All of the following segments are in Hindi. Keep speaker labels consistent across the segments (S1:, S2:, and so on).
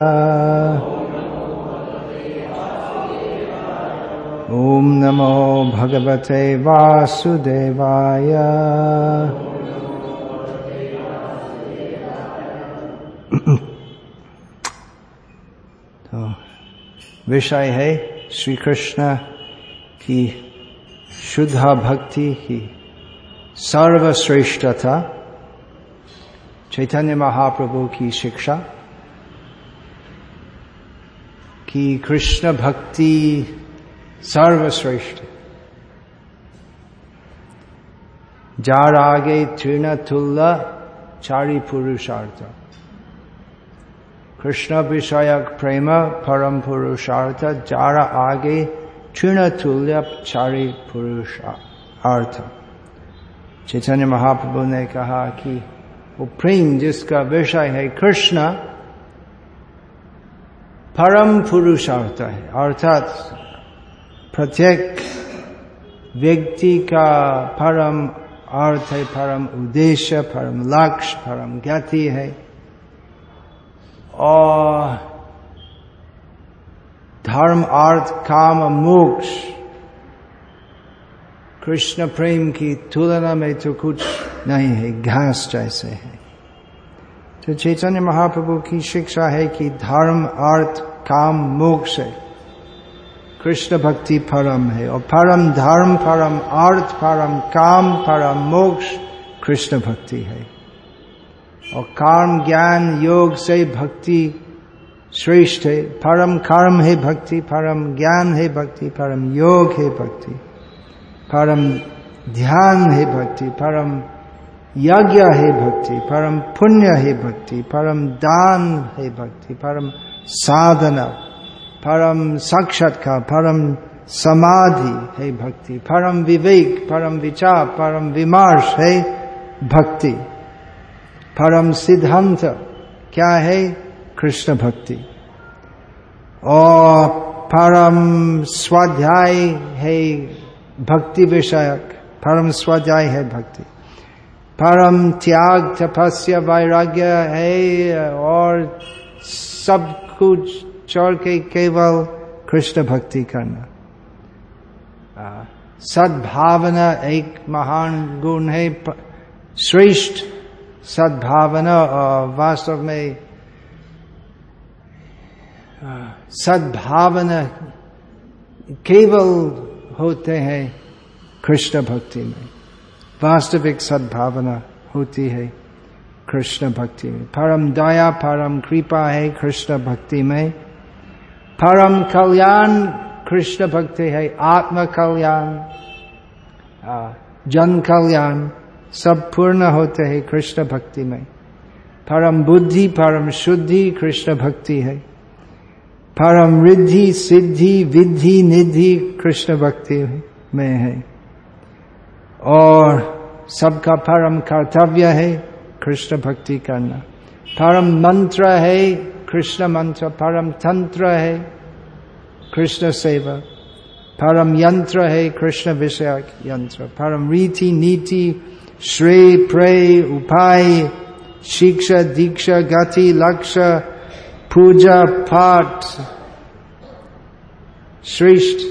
S1: ॐ नमो भगवते वासुदेवाय तो विषय है श्री कृष्ण की शुद्ध भक्ति की सर्वश्रेष्ठता चैतन्य महाप्रभु की शिक्षा कि कृष्ण भक्ति सर्वश्रेष्ठ। जार आगे तृण तुल्य चारी पुरुषार्थ कृष्ण विषयक प्रेम परम पुरुषार्थ जार आगे तृण तुल्य चारी पुरुषार्थ चैतन्य महाप्रभु ने कहा कि वो प्रेम जिसका विषय है कृष्ण परम पुरुषार्थ है अर्थात प्रत्येक व्यक्ति का परम अर्थ है परम उद्देश्य परम लक्ष्य परम ज्ञाति है और धर्म अर्थ काम मोक्ष कृष्ण प्रेम की तुलना में तो कुछ नहीं है घास जैसे है तो चैतन्य महाप्रभु की शिक्षा है कि धर्म, अर्थ, काम, मोक्ष है। कृष्ण भक्ति परम है और परम धर्म, परम अर्थ, परम काम, परम मोक्ष कृष्ण भक्ति है। और कर्म ज्ञान, योग से भक्ति श्रेष्ठ है। परम कर्म है भक्ति, परम ज्ञान है भक्ति, परम योग है भक्ति। परम ध्यान है भक्ति, परम यज्ञ है भक्ति, परम पुण्य है भक्ति, परम दान है भक्ति, परम साधना, परम साक्षात्कार, परम समाधि है भक्ति, परम विवेक, परम विचार, परम विमर्श है भक्ति, परम सिद्धांत क्या है? कृष्ण भक्ति। और परम स्वाध्याय है भक्ति विषयक, परम स्वाध्याय है भक्ति। परम त्याग तपस्या वैराग्य है और सब कुछ छोड़ के केवल कृष्ण भक्ति करना सद्भावना एक महान गुण है श्रेष्ठ सद्भावना वास्तव में सद्भावना केवल होते हैं कृष्ण भक्ति में वास्तविक सद्भावना होती है कृष्ण भक्ति में। परम दया, परम कृपा है कृष्ण भक्ति में। परम कल्याण कृष्ण भक्ति है, आत्म कल्याण जन कल्याण, सब पूर्ण होते हैं कृष्ण भक्ति में। परम बुद्धि, परम शुद्धि कृष्ण भक्ति है। परम रिद्धि, सिद्धि विधि निधि कृष्ण भक्ति में है। और सबका परम कर्तव्य है कृष्ण भक्ति करना। परम मंत्र है, कृष्ण मंत्र परम तंत्र है, कृष्ण सेवा। परम यंत्र है, कृष्ण विषय यंत्र। परम रीति नीति, श्रेय, प्रेय, उपाय, शिक्षा, दीक्षा, गति, लक्ष्य, पूजा पाठ, श्रेष्ठ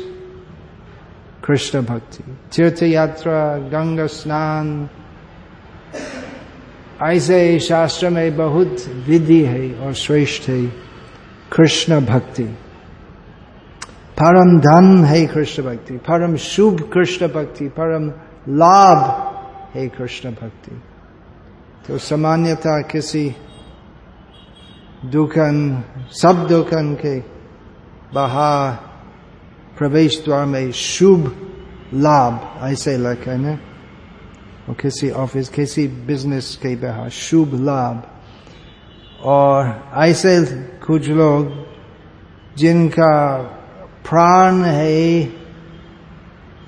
S1: कृष्ण भक्ति। तीर्थ यात्रा गंगा स्नान। ऐसे शास्त्र में बहुत विधि है और श्रेष्ठ है, कृष्ण भक्ति। परम धन है कृष्ण भक्ति, परम शुभ कृष्ण भक्ति, परम लाभ है कृष्ण भक्ति। तो सामान्यता किसी दुकान, सब दुकान के बाहर प्रवेश द्वार में शुभ लाभ ऐसे लिखे ना और किसी ऑफ़िस किसी बिज़नेस के बाहर शुभ लाभ और ऐसे कुछ लोग जिनका प्राण है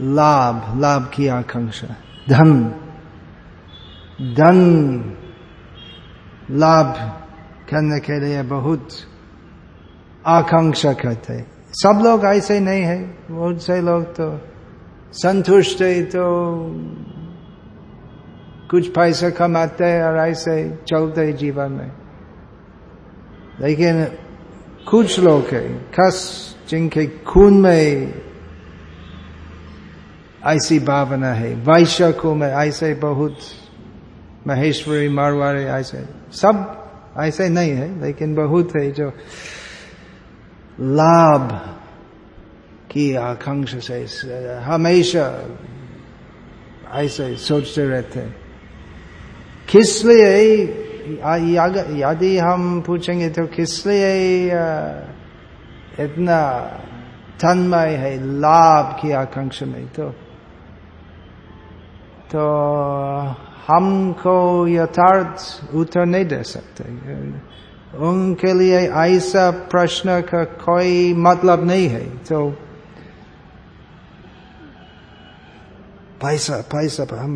S1: लाभ लाभ की आकांक्षा धन धन लाभ करने के लिए बहुत आकांक्षा करते सब लोग ऐसे नहीं है बहुत से लोग तो संतुष्ट है तो कुछ पैसा कमाते हैं और ऐसे चलते हैं जीवन में। लेकिन कुछ लोग है, खस जिनके खून में ऐसी भावना है वैश्य को में ऐसे बहुत, महेश्वरी, मारवाड़ी, ऐसे, सब ऐसे नहीं है, लेकिन बहुत है जो लाभ की आकांक्षा से हमेशा, ऐसे सोचते रहते किस लिए यदि हम पूछेंगे तो किस लिए इतना तन्मय है, लाभ की आकांक्षा में तो। तो हमको यथार्थ उत्तर नहीं दे सकते। उनके लिए ऐसा प्रश्न का कोई मतलब नहीं है तो पैसा पैसा हम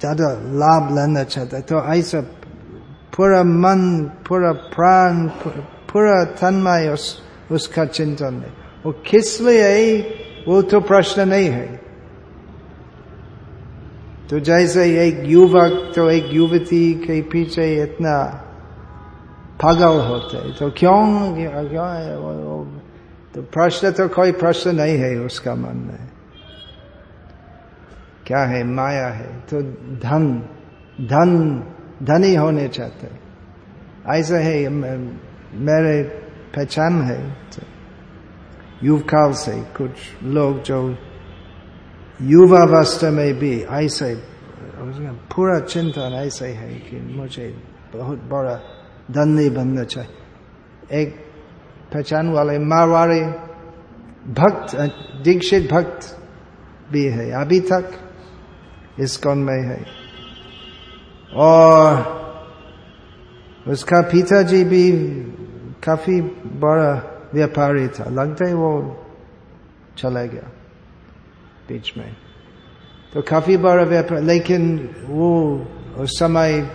S1: ज़्यादा लाभ लेना चाहते तो ऐसा पूरा मन पूरा प्राण पूरा तन्मय उस, उसका चिंतन है वो किस लिए वो तो प्रश्न नहीं है तो जैसे एक युवक तो एक युवती के पीछे इतना पागल होते तो क्यों क्यों है वो, वो, तो प्रश्न तो कोई प्रश्न नहीं है उसका मन में क्या है? माया है। तो धन धन, धनी होने चाहते ऐसा है मेरे पहचान है। तो युवकाल से कुछ लोग जो युवावस्था में भी ऐसे, पूरा चिंतन ऐसे है कि मुझे बहुत बड़ा धनी बनना चाहिए। एक पहचान वाले मारवाड़ी भक्त, दीक्षित भक्त भी है। अभी तक इस कौन में है? और उसका पिताजी भी काफ़ी बड़ा व्यापारी था। लगता है वो चला गया बीच में। तो काफ़ी बड़ा व्यापार, लेकिन वो उस समय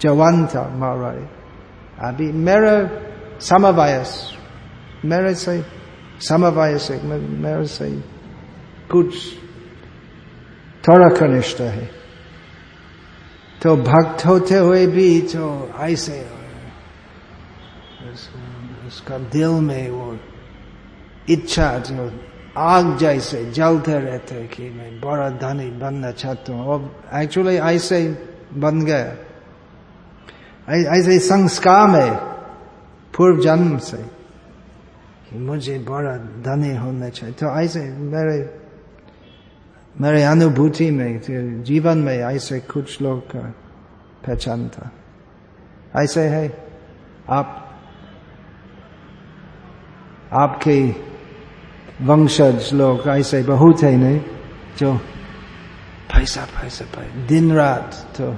S1: जवान था मारवाड़ी अभी मेरा समवायस, मेरे से समवायस मेरे से कुछ थोड़ा कनिष्ठ है। तो भक्त होते हुए भी तो ऐसे उसका दिल में वो इच्छा जो आग जैसे जलते रहते कि मैं बड़ा धनी बनना चाहता हूँ। और एक्चुअली ऐसे बन गया। ऐसे संस्कार में पूर्व जन्म से कि मुझे बड़ा धनी होना चाहिए। तो ऐसे मेरे मेरे अनुभूति में जीवन में ऐसे कुछ लोग का पहचान था ऐसे है आप आपके वंशज लोग ऐसे बहुत है नहीं जो पैसा पैसा पैसा दिन रात तो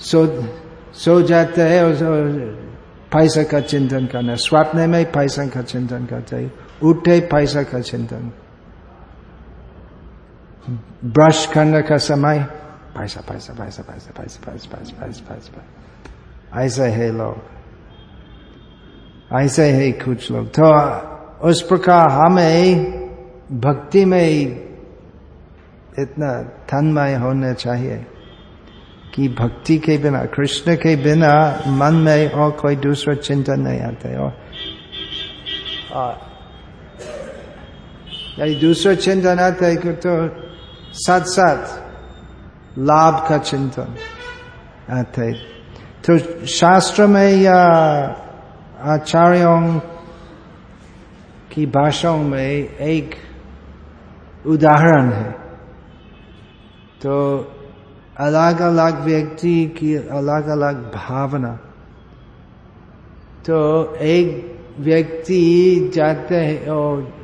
S1: सो सो जाते हैं और पैसा का चिंतन करना स्वप्न में पैसा का चिंतन करते उठे पैसा का चिंतन ब्रश करने का समय पैसा पैसा पैसा पैसा पैसा पैसा पैसा पैसा पैसा ऐसे है लोग ऐसे है कुछ लोग तो उस प्रकार हमें भक्ति में इतना तन्मय होना चाहिए कि भक्ति के बिना कृष्ण के बिना मन में और कोई दूसरा चिंतन नहीं आता और, और यदि दूसरा चिंतन आता है तो साथ साथ लाभ का चिंतन आता तो शास्त्र में या आचार्यों की भाषाओं में एक उदाहरण है। तो अलग अलग व्यक्ति की अलग अलग भावना। तो एक व्यक्ति जाते हैं और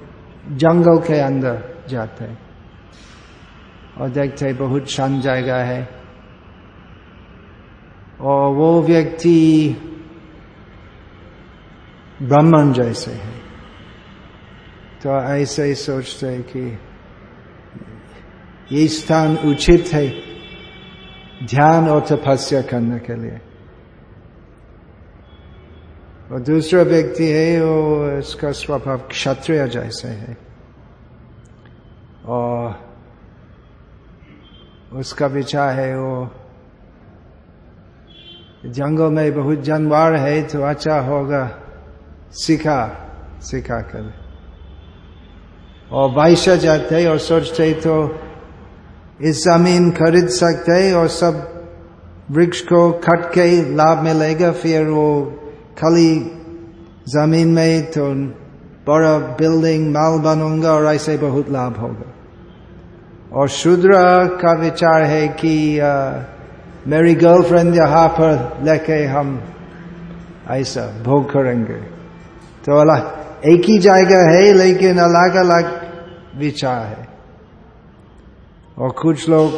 S1: जंगल के अंदर जाते हैं। और देखते बहुत शांत जगह है। और वो व्यक्ति ब्राह्मण जैसे है। तो ऐसे ही सोचते हैं कि ये स्थान उचित है ध्यान और तपस्या करने के लिए। और दूसरा व्यक्ति है, वो इसका स्वभाव क्षत्रिय जैसे है। और उसका विचार है वो। जंगल में बहुत जानवर है तो अच्छा होगा। सिखा सिखा कर। और वाइशा जाते और सोचते तो इस ज़मीन खरीद सकते और सब वृक्ष को खट के लाभ मिलेगा, फिर वो खाली ज़मीन में तो बड़ा बिल्डिंग माल बनूँगा और ऐसे बहुत लाभ होगा। और शूद्र का विचार है कि आ, मेरी गर्लफ्रेंड यहाँ पर लेके हम ऐसा भोग करेंगे। तो अलग एक ही जगह है लेकिन अलग अलग विचार है। और कुछ लोग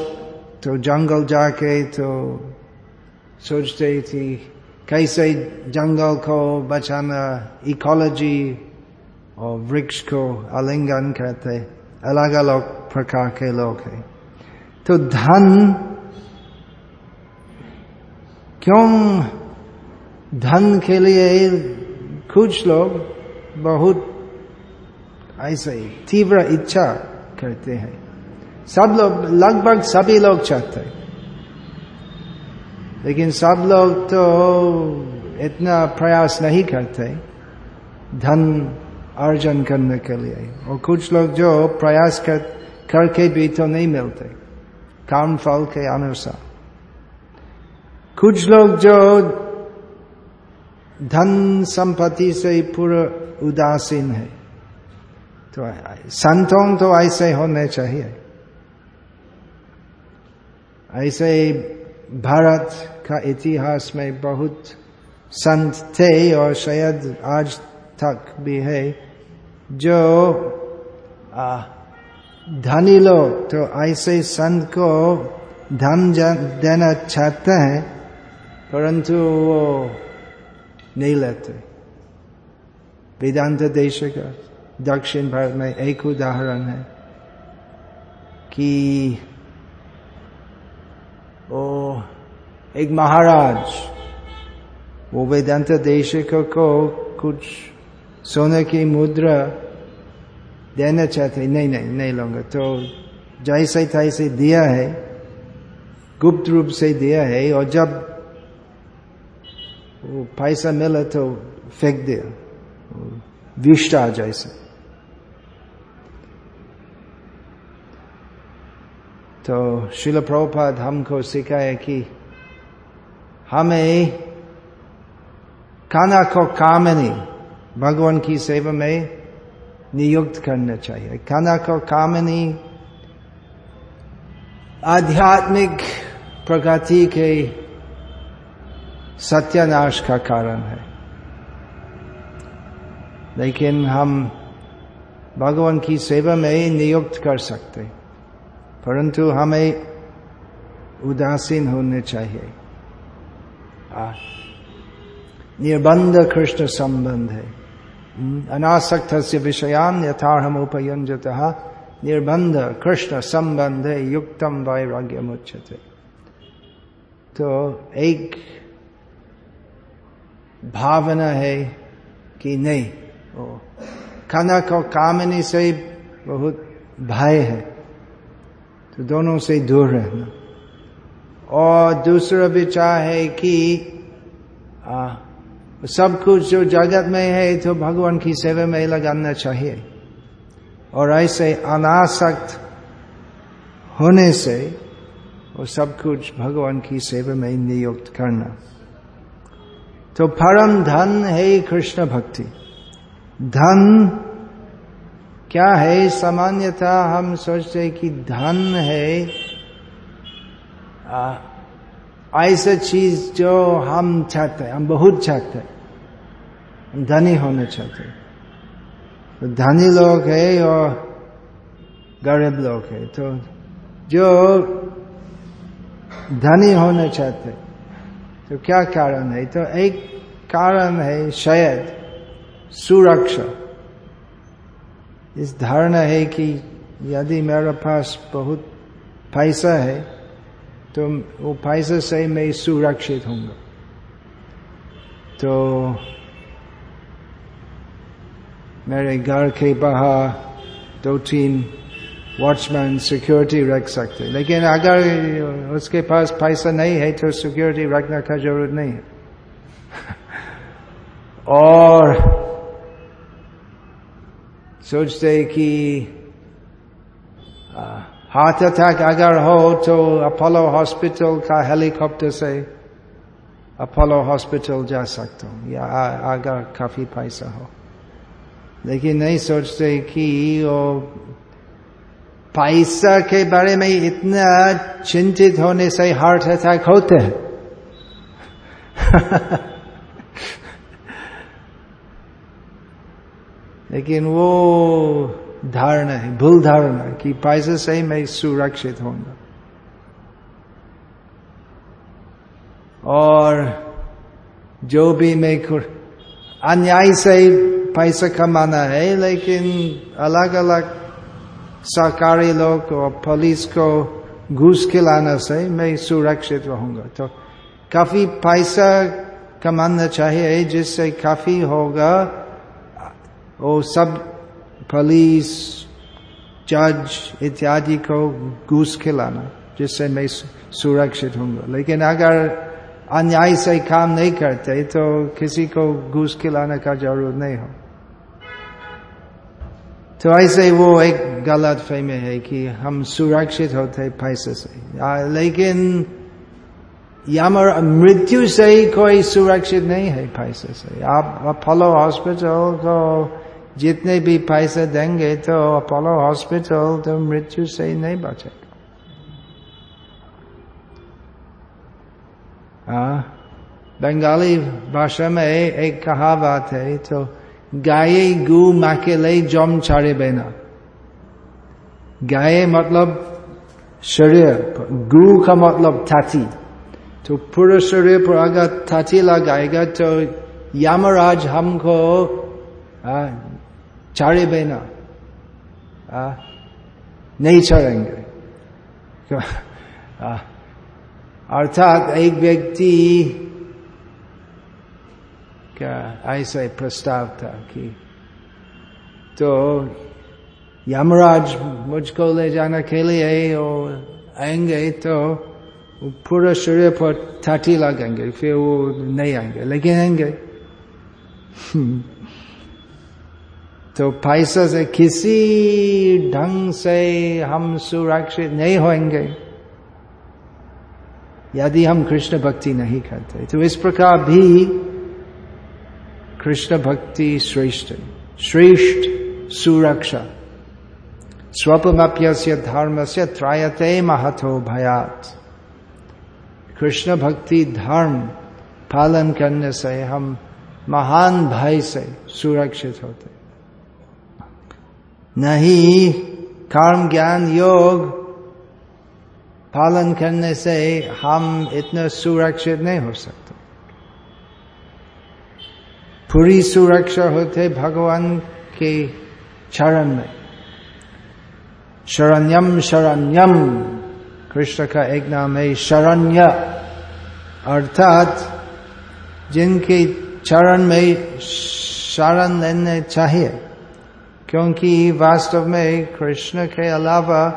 S1: तो जंगल जाके तो सोचते थी कैसे जंगल को बचाना इकोलॉजी और वृक्ष को आलिंगन करते अलग अलग प्रकार के लोग हैं। तो धन क्यों? धन के लिए कुछ लोग बहुत ऐसे ही तीव्र इच्छा करते हैं। सब लोग, लगभग सभी लोग चाहते हैं। लेकिन सब लोग तो इतना प्रयास नहीं करते। धन अर्जन करने के लिए और कुछ लोग जो प्रयास कर करके भी तो नहीं मिलते काम फल के अनुसार कुछ लोग जो धन संपत्ति से पूरा उदासीन है तो संतों तो ऐसे होने चाहिए ऐसे भारत का इतिहास में बहुत संत थे और शायद आज तक भी है जो धनी लोग तो ऐसे संत को धन देना चाहते हैं, परंतु वो नहीं लेते। वेदांत देश का दक्षिण भारत में एक उदाहरण है कि ओ एक महाराज, वो वेदांत देश को कुछ सोने की मुद्रा देना चाहते नहीं नहीं नहीं लूँगा। तो जैसे तैसे दिया है, गुप्त रूप से दिया है, और जब वो पैसा मिला तो फेंक दिया। विष्टा जैसे तो शिल प्रभुपाद हमको सिखाया कि हमें खाना को कामनी भगवान की सेवा में नियुक्त करना चाहिए। खाना को कामनी आध्यात्मिक प्रगति के सत्यानाश का कारण है। लेकिन हम भगवान की सेवा में ही नियुक्त कर सकते। परंतु हमें उदासीन होने चाहिए। निर्बंध कृष्ण संबंध है। अनासक्त विषयान यथाहम उपयंजत निर्बंध कृष्ण संबंध युक्तम वैराग्य मुच्छते तो एक भावना है कि नहीं ओ खाना को कामनी से बहुत भय है तो दोनों से दूर रहना। और दूसरा विचार है कि आ, सब कुछ जो जगत में है तो भगवान की सेवा में लगाना चाहिए। और ऐसे अनासक्त होने से वो सब कुछ भगवान की सेवा में नियुक्त करना। तो परम धन है कृष्ण भक्ति। धन क्या है? सामान्यतः हम सोचते कि धन है ऐसा चीज़ जो हम चाहते हैं, हम बहुत चाहते हैं। हम धनी होना चाहते तो धनी लोग है और गरीब लोग है। तो जो धनी होना चाहते तो क्या कारण है? तो एक कारण है शायद सुरक्षा। इस धारणा है कि यदि मेरे पास बहुत पैसा है तो वो पैसा से मैं सुरक्षित होंगे। तो मेरे घर के बाहर दो तीन वॉचमैन सिक्योरिटी रख सकते। लेकिन अगर उसके पास पैसा नहीं है तो सिक्योरिटी रखने का ज़रूरत नहीं है। और सोचते कि हार्ट अटैक अगर हो तो अपोलो हॉस्पिटल का हेलीकॉप्टर से अपोलो हॉस्पिटल जा सकता हूँ या अगर काफ़ी पैसा हो लेकिन नहीं सोचते कि वो पैसा के बारे में इतना चिंतित होने से हार्ट अटैक होते हैं लेकिन वो धारणा है, भूल धारणा कि पैसे से ही मैं सुरक्षित होंगे। और जो भी मैं अन्याय से पैसा कमाना है, लेकिन अलग अलग सरकारी लोग और पुलिस को घूस खिलाने से मैं सुरक्षित रहूँगा। तो काफ़ी पैसा कमाना चाहिए जिससे काफ़ी होगा वो सब पुलिस जज इत्यादि को घूस खिलाना, जिससे मैं सुरक्षित हूँगा लेकिन अगर अन्याय से काम नहीं करते तो किसी को घूस खिलाने का ज़रूरत नहीं हो। तो ऐसे वो एक गलत फहमी है कि हम सुरक्षित होते पैसे से। लेकिन यामर मृत्यु से ही कोई सुरक्षित नहीं है पैसे से। आप अपोलो हॉस्पिटल को जितने भी पैसे देंगे तो अपोलो हॉस्पिटल तो मृत्यु से ही नहीं बचेगा। बंगाली भाषा में एक कहावत है तो गाय गु माकेले जम छाड़े बेना। गाय मतलब शरीर, गु का मतलब थाती। तो पूरे शरीर पर अगर थाती लगाएगा तो यमराज हमको चारे बेना नहीं चढ़ेंगे अर्थात एक व्यक्ति का ऐसा प्रस्ताव था कि तो यमराज मुझको ले जाने के लिए और आएँगे तो पूरा शरीर पर थाटी लगेंगे फिर वो नहीं आएँगे लेकिन आएँगे तो पैसा से किसी ढंग से हम सुरक्षित नहीं होंगे यदि हम कृष्ण भक्ति नहीं करते तो इस प्रकार भी कृष्ण भक्ति श्रेष्ठ श्रेष्ठ सुरक्षा। स्वपमप्य धर्म से त्रायते महतो भयात। कृष्ण भक्ति धर्म पालन करने से हम महान भय से सुरक्षित होते। नहीं कर्म ज्ञान योग, पालन करने से हम इतना सुरक्षित नहीं हो सकते। पूरी सुरक्षा होते भगवान के चरण में। शरण्यम शरण्यम, कृष्ण का एक नाम है शरण्य। अर्थात जिनके चरण में शरण लेने चाहिए क्योंकि वास्तव में कृष्ण के अलावा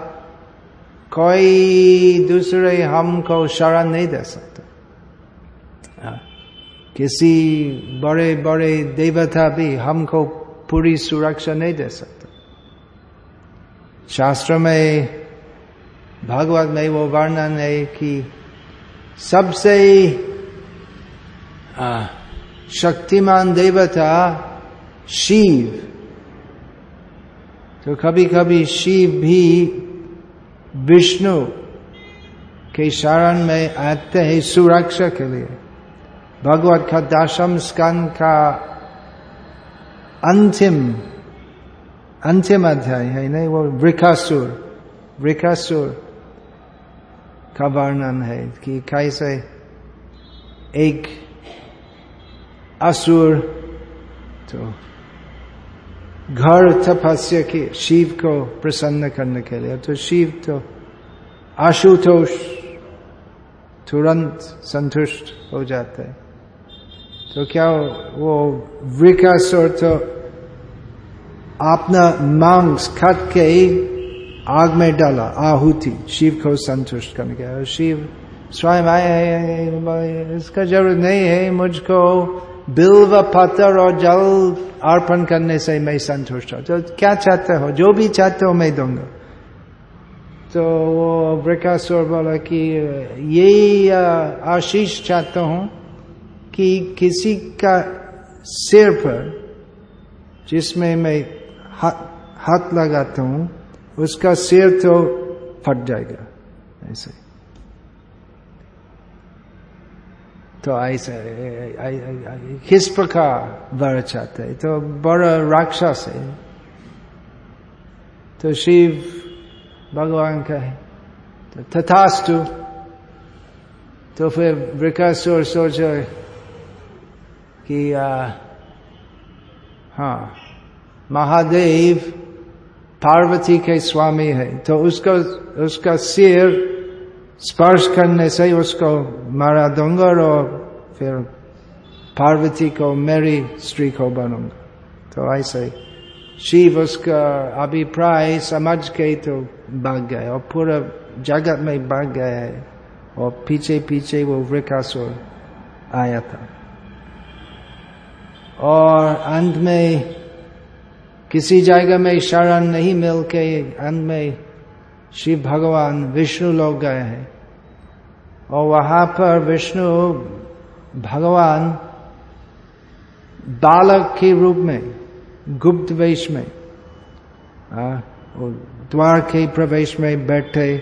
S1: कोई दूसरे हमको शरण नहीं दे सकता। किसी बड़े बड़े देवता भी हमको पूरी सुरक्षा नहीं दे सकता। शास्त्र में, भागवत में वो वर्णन है कि सबसे शक्तिमान देवता शिव। तो कभी कभी शिव भी विष्णु के शरण में आते हैं सुरक्षा के लिए। भगवत का दशम स्कंद का अंतिम अंतिम अध्याय है, नहीं, वो वृखासुर वृखासुर का वर्णन है कि कैसे एक असुर तो घर तपस्या के शिव को प्रसन्न करने के लिए तो शिव तो आशुतोष तुरंत संतुष्ट हो जाते हैं तो क्या वो विकासुर तो अपना मांस खट के ही आग में डाला आहुति शिव को संतुष्ट करने के शिव स्वयं आए इसका ज़रूरत नहीं है मुझको बिल्व पत्थर और जल अर्पण करने से मैं संतुष्ट हूँ। तो क्या चाहते हो? जो भी चाहते हो मैं दूँगा। तो वो वृकासुर बोला कि, यही आशीष चाहता हूँ कि किसी का सिर पर जिसमें मैं हाथ लगाता हूँ, उसका सिर तो फट जाएगा। ऐसे। तो ऐसे किस प्रकार वर चाहते तो बड़ा राक्षस है तो शिव भगवान का है तो तथास्तु तो फिर वृकासुर सोचा कि आ, हाँ महादेव पार्वती के स्वामी है तो उसका उसका सिर स्पर्श करने से उसको मारा दूँगा और फिर पार्वती को मेरी स्त्री को बनूँगा। तो ऐसे शिव उसका अभिप्राय समझ के तो भाग गए और पूरा जगत में भाग गए और पीछे पीछे वो वृकासुर आया था। और अंत में किसी जगह में शरण नहीं मिल के अंत में शिव भगवान विष्णु लोग गए हैं। और वहाँ पर विष्णु भगवान बालक के रूप में गुप्त वेश में द्वार के प्रवेश में बैठे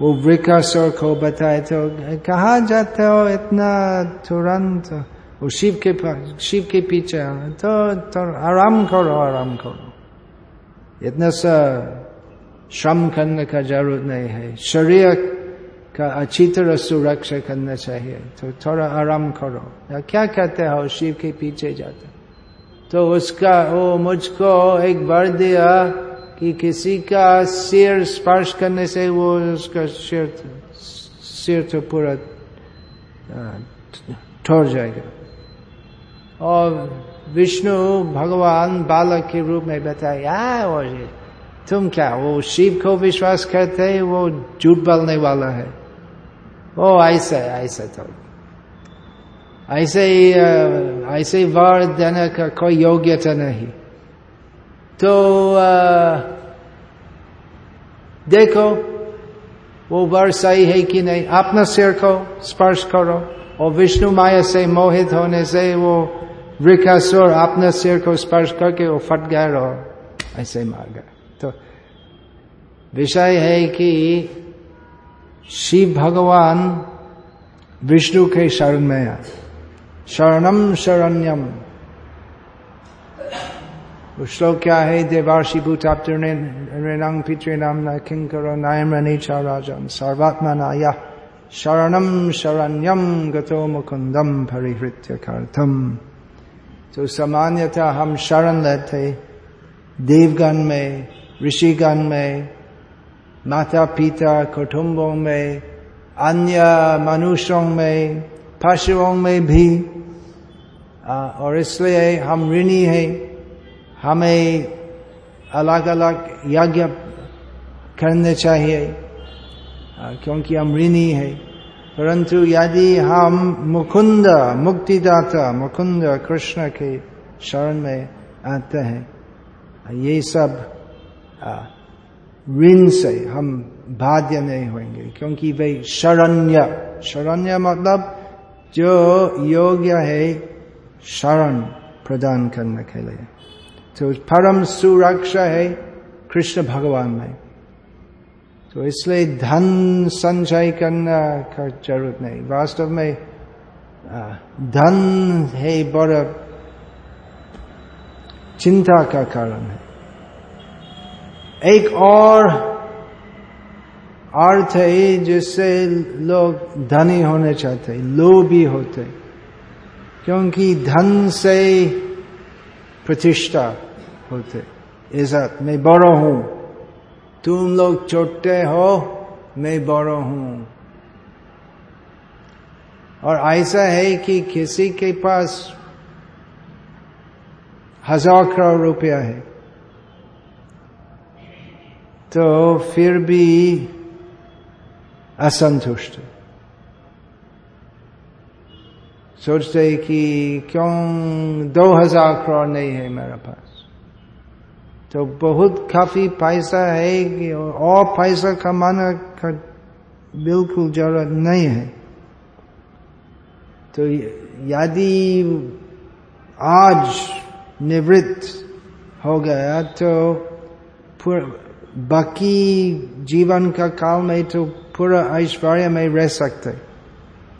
S1: वो वृकासुर को बताए तो कहा जाते हो इतना तुरंत? वो शिव के पास शिव के पीछे तो, तो आराम करो आराम करो। इतना सा श्रम करने का ज़रूरत नहीं है शरीर का अच्छी तरह सुरक्षा करना चाहिए तो थोड़ा आराम करो या क्या कहते हो शिव के पीछे जाते तो उसका वो मुझको एक बार दिया कि किसी का सिर स्पर्श करने से वो उसका सिर सिर तो पूरा ठोर जाएगा और विष्णु भगवान बालक के रूप में बताया वो तुम क्या? वो शिव को विश्वास करते वो झूठ बोलने वाला है। ओ ऐसा ऐसा तो। ऐसे ही ऐसे वर देने का कोई योग्यता नहीं। तो आ, देखो वो वर सही है कि नहीं? अपना सिर को स्पर्श करो। और विष्णु माया से मोहित होने से वो वृकासुर अपने सिर को स्पर्श करके वो फट गया और ऐसे मार गया तो विषय है कि शिव भगवान विष्णु के शरण में शरणम शरण्यम। श्लोक क्या है? देवार्षि भूताप्तृणांग पितृणाम न किंकर नायम राजन सर्वात्मा नाया शरणम शरण्यम गतो मुकुंदम परिहृत्य कर्थम तो सामान्यतः हम शरण लेते देवगण में ऋषिगण में माता पिता कुटुंबों में अन्य मनुष्यों में पशुओं में भी और इसलिए हम ऋणी हैं। हमें अलग अलग यज्ञ करने चाहिए क्योंकि हम ऋणी है। परंतु यदि हम मुकुंद, मुक्तिदाता, मुकुंद कृष्ण के शरण में आते हैं, ये सब ऋण से हम बाध्य नहीं होंगे, क्योंकि वे शरण्य। शरण्य मतलब जो योग्य है, शरण प्रदान करने के लिए। तो परम सुरक्षा है, कृष्ण भगवान में। तो इसलिए धन संचय करना का ज़रूरत नहीं। वास्तव में धन है बड़ा चिंता का कारण है। एक और अर्थ है जिससे लोग धनी होने चाहते लोभी होते क्योंकि धन से प्रतिष्ठा होते इज़्ज़त मैं बड़ो हूँ। तुम लोग छोटे हो, मैं बड़ो हूँ। और ऐसा है कि किसी के पास हज़ार करोड़ रुपया है। तो फिर भी असंतुष्ट। सोचते कि क्यों दो हज़ार करोड़ नहीं है मेरे पास? तो बहुत काफ़ी पैसा है और पैसा कमाना का बिल्कुल ज़रूरत नहीं है। तो यदि आज निवृत्त हो गया तो बाकी जीवन का काल में तो पूरा ऐश्वर्य में रह सकते।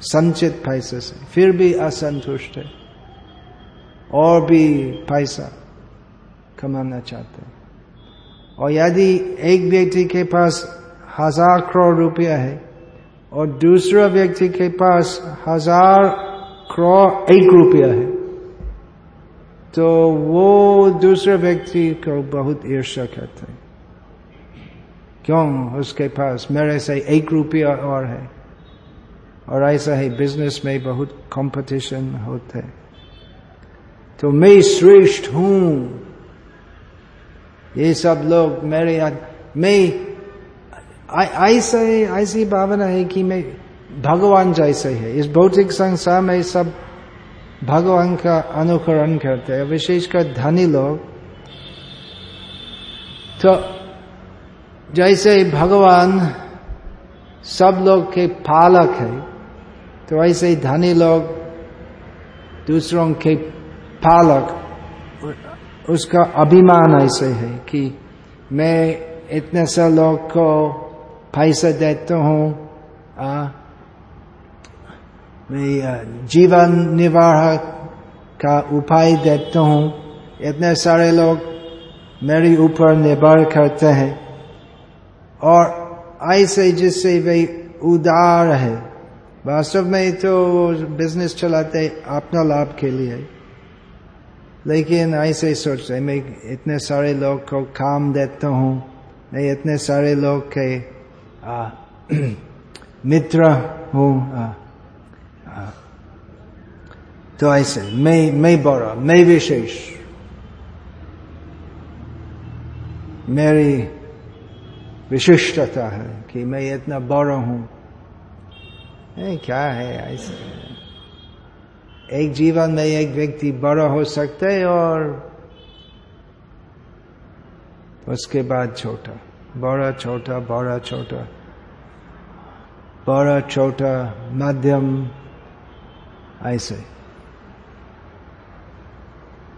S1: संचित पैसे से। फिर भी असंतुष्ट है। और भी पैसा कमाना चाहते और यदि एक व्यक्ति के पास हज़ार करोड़ रुपया है, और दूसरा व्यक्ति के पास हज़ार करोड़ एक रुपया है तो वो दूसरे व्यक्ति को बहुत ईर्ष्या करते हैं। क्यों उसके पास? मेरे से एक रुपया और है। और ऐसा है बिज़नेस में बहुत कंपटीशन होते तो मैं श्रेष्ठ हूँ। ये सब लोग मेरे मैं ऐसा ऐसी भावना है कि मैं भगवान जैसे है। इस भौतिक संसार में सब भगवान का अनुकरण करते हैं। विशेषकर धनी लोग। तो जैसे भगवान सब लोग के पालक है तो ऐसे ही धनी लोग दूसरों के पालक, उसका अभिमान ऐसे है कि मैं इतने से लोग को पैसा देता हूँ जीवन निर्वाह का उपाय देता हूँ। इतने सारे लोग मेरे ऊपर निर्भर करते हैं। और ऐसे जिससे वे उदार है। वास्तव में तो बिज़नेस चलाते अपना लाभ के लिए। लेकिन ऐसे सोचते मैं इतने सारे लोग को काम देता हूँ, मैं इतने सारे लोग के मित्र हूँ तो ऐसे मैं मैं बड़ा, मैं विशेष। मेरी विशिष्टता है कि मैं इतना बड़ा हूँ। क्या है ऐसे? एक जीवन में एक व्यक्ति बड़ा हो सकता है और उसके बाद छोटा। बड़ा छोटा बड़ा छोटा। बड़ा, छोटा, मध्यम, ऐसे।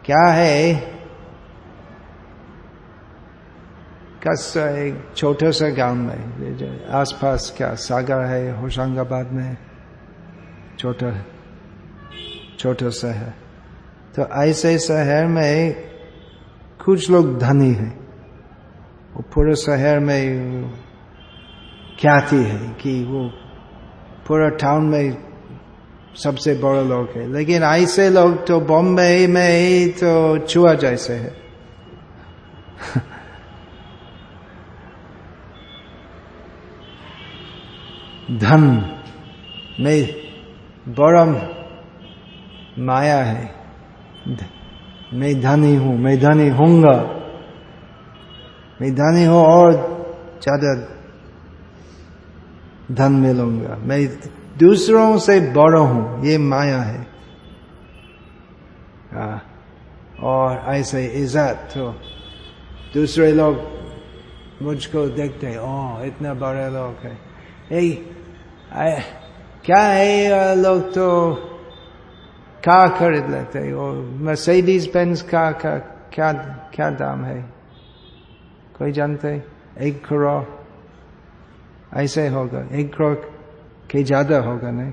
S1: क्या है? कस एक छोटा सा गाँव में आसपास क्या सागर है, होशंगाबाद में, छोटा छोटा शहर तो ऐसे शहर में कुछ लोग धनी है। वो पूरे शहर में ख्याति है कि वो पूरा टाउन में सबसे बड़े लोग है। लेकिन ऐसे लोग तो बॉम्बे में तो छुआ जैसे है। धन में बड़ा माया है। मैं धनी हूँ मैं धनी हूँगा मैं धनी हूँ और ज़्यादा धन मिलूँगा। मैं दूसरों से बड़ा हूँ ये माया है। आ, और ऐसे इज़्ज़त तो दूसरे लोग मुझको देखते ओ इतना बड़े लोग है। ए, क्या है लोग तो कार खरीद लेते और मर्सिडीज कार का क्या क्या दाम है? कोई जानते एक करोड़ ऐसे होगा। एक करोड़ के ज़्यादा होगा, नहीं?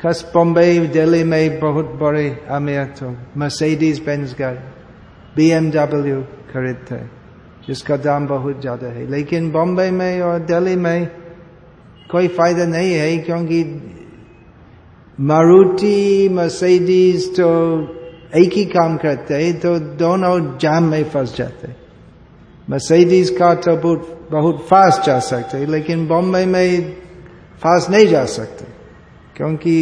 S1: कस बॉम्बे दिल्ली में बहुत बड़े अमीर तो मर्सिडीज बेंस का बी एमडब्ल्यू खरीदते जिसका दाम बहुत ज़्यादा है। लेकिन बॉम्बे में और दिल्ली में कोई फ़ायदा नहीं है, क्योंकि मारुति मर्सिडीज तो एक ही काम करते हैं तो दोनों जाम में फंस जाते मर्सिडीज का तो बहुत बहुत फास्ट जा सकते लेकिन बॉम्बे में फास्ट नहीं जा सकते, क्योंकि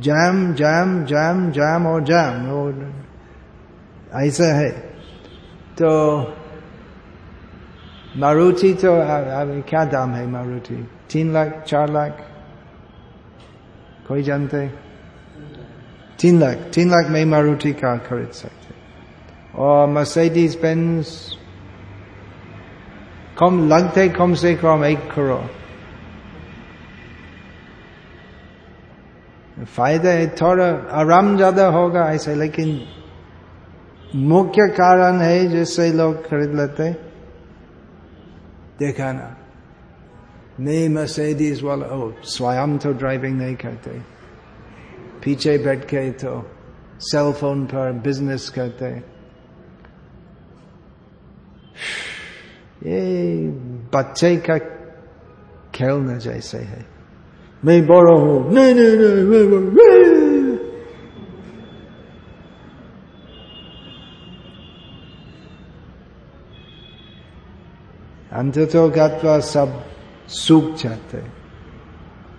S1: जाम जाम जाम जाम और जाम, और ऐसा है। तो मारुति तो अभी क्या दाम है मारुति तीन लाख चार लाख कोई जानते तीन लाख तीन लाख में मारुति कार खरीद सकते और मर्सिडीज बेंस कम लगते कम से कम एक करोड़ फ़ायदा है थोड़ा आराम ज़्यादा होगा ऐसे लेकिन मुख्य कारण है जिससे लोग खरीद लेते देखा ना। नहीं मर्सिडीज वाला, ओ, स्वयं तो ड्राइविंग नहीं करते। पीछे बैठ के तो सेल फ़ोन पर बिज़नेस करते। ये बच्चे का खेलना जैसे है। मैं बड़ा हूँ। नहीं नहीं नहीं। अंत तो गत्वा सब सूख जाते।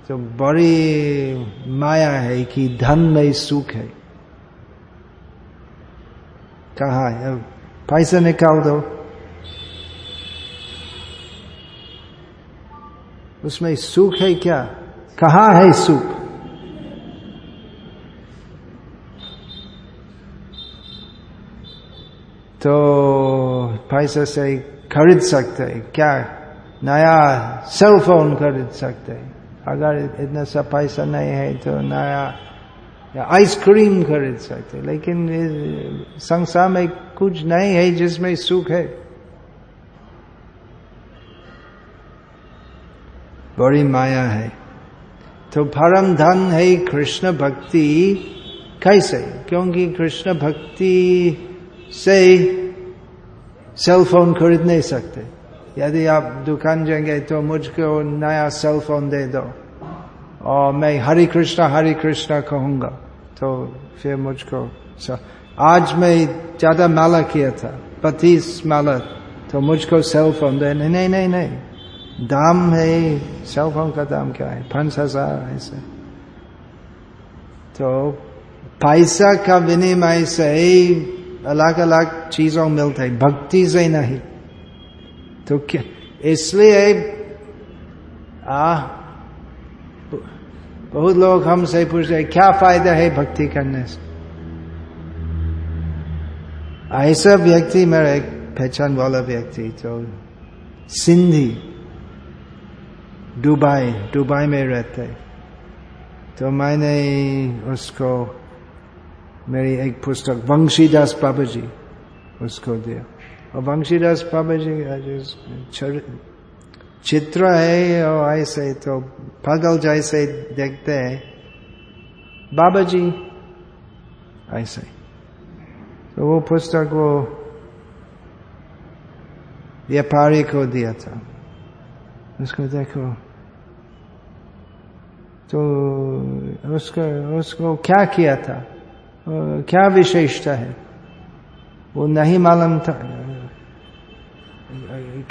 S1: तो बड़ी माया है कि धन में सुख है। कहा है? पैसा निकाल दो। उसमें सुख है क्या? कहा है सुख? तो पैसे से खरीद सकते हैं। क्या नया सेल फ़ोन खरीद सकते हैं? अगर इतना सा पैसा नहीं है तो नया आइसक्रीम खरीद सकते लेकिन संसार में कुछ नहीं है जिसमें सुख है। बड़ी माया है। तो परम धन है कृष्ण भक्ति। कैसे? क्योंकि कृष्ण भक्ति से सेल फ़ोन खरीद नहीं सकते। यदि आप दुकान जाएँगे तो मुझको नया सेल फ़ोन दे दो। और मैं हरे कृष्णा हरे कृष्णा कहूँगा। तो फिर मुझको आज मैं ज़्यादा माला किया था, पच्चीस माला। तो मुझको सेल फ़ोन दे। नहीं नहीं नहीं नहीं। दाम है सेल फ़ोन का दाम क्या है? पाँच हज़ार ऐसे। तो पैसा का विनिमय से अलग अलग चीज़ों मिलते है, भक्ति से नहीं। तो क्या? इसलिए आ, बहुत लोग हमसे पूछ रहे क्या फ़ायदा है भक्ति करने से? ऐसा व्यक्ति मेरा एक पहचान वाला व्यक्ति तो सिंधी, दुबई दुबई में रहते। तो मैंने उसको मेरी एक पुस्तक, वंशीदास बाबा जी उसको दिया। और वंशीदास बाबा जी चित्र है और ऐसे तो पागल जैसे देखते हैं। बाबा जी ऐसे तो वो पुस्तक वो व्यापारी को दिया था। उसको देखो। तो उसको उसको क्या किया था? क्या विशेषता है? वो नहीं मालूम था।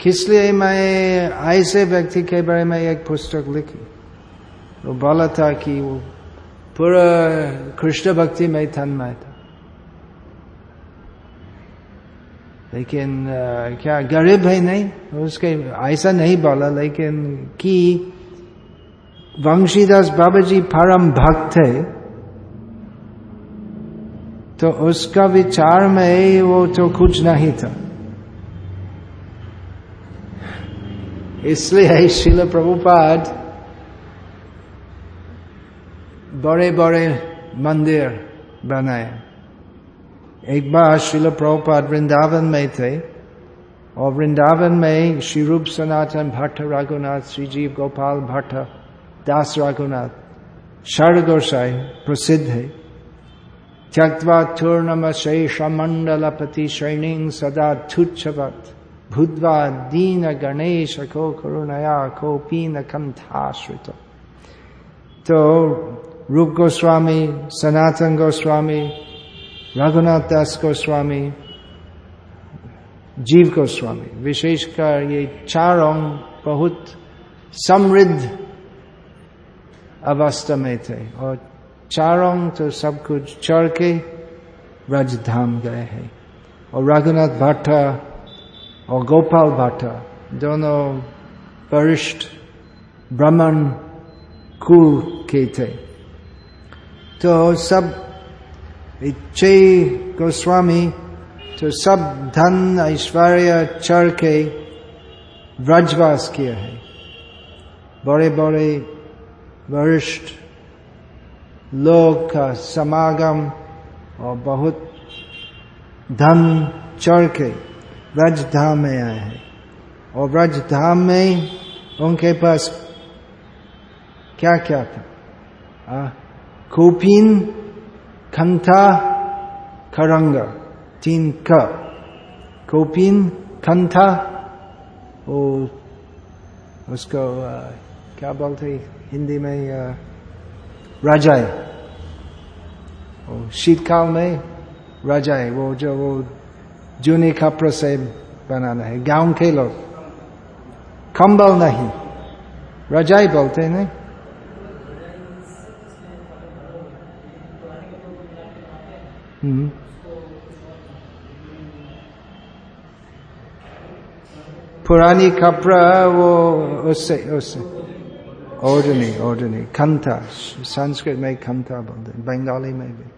S1: इसलिए मैं ऐसे व्यक्ति के बारे में एक पुस्तक लिखी? वो बोला था कि वो पूरा कृष्ण भक्ति में तन्मय था लेकिन क्या गरीब है? नहीं, उसके ऐसा नहीं बोला, लेकिन कि वंशीदास बाबा जी परम भक्त है तो उसका विचार में वो तो कुछ नहीं था। इसलिए शिल प्रभुपाद बड़े बड़े मंदिर बनाए। एक बार शिल प्रभुपाद वृंदावन में थे और वृंदावन में श्री रूप सनातन भट्ट रघुनाथ, श्री जीव गोपाल भट्ट, दास राघुनाथ शर गोसाई प्रसिद्ध है। त्यक्वा चूर्णमशेषमण्डलपति श्रेणीं सदा दीन गणेश को करुणया कंथाश्रित तो रूप गोस्वामी सनातन गोस्वामी रघुनाथ दास गोस्वामी जीव गोस्वामी विशेषकर ये चारों बहुत समृद्ध अवस्था में थे और चारों तो सब कुछ चढ़ के राजधाम गए हैं और रघुनाथ भट्ट और गोपाल भट्ट दोनों वरिष्ठ ब्राह्मण कुल के थे तो सब इच्छे गोस्वामी तो सब धन ऐश्वर्य चढ़ के व्रजवास किए हैं बड़े बड़े वरिष्ठ लोग का समागम और बहुत धन चढ़ के व्रज धाम में आए हैं। और व्रज धाम में उनके पास क्या क्या था कूपिन, खंथा, खरंगा, तीन कूपिन, खंथा वो उसको क्या बोलते हिंदी में राजाए शीतकाल में राजाए वो जो वो जूनी कपड़े से बनाना है गाँव के लोग कंबल नहीं रजाई बोलते नहीं हम्म पुरानी कपड़ा वो उससे उससे ओडनी ओडनी खंथा संस्कृत में खंथा बोलते बंगाली में भी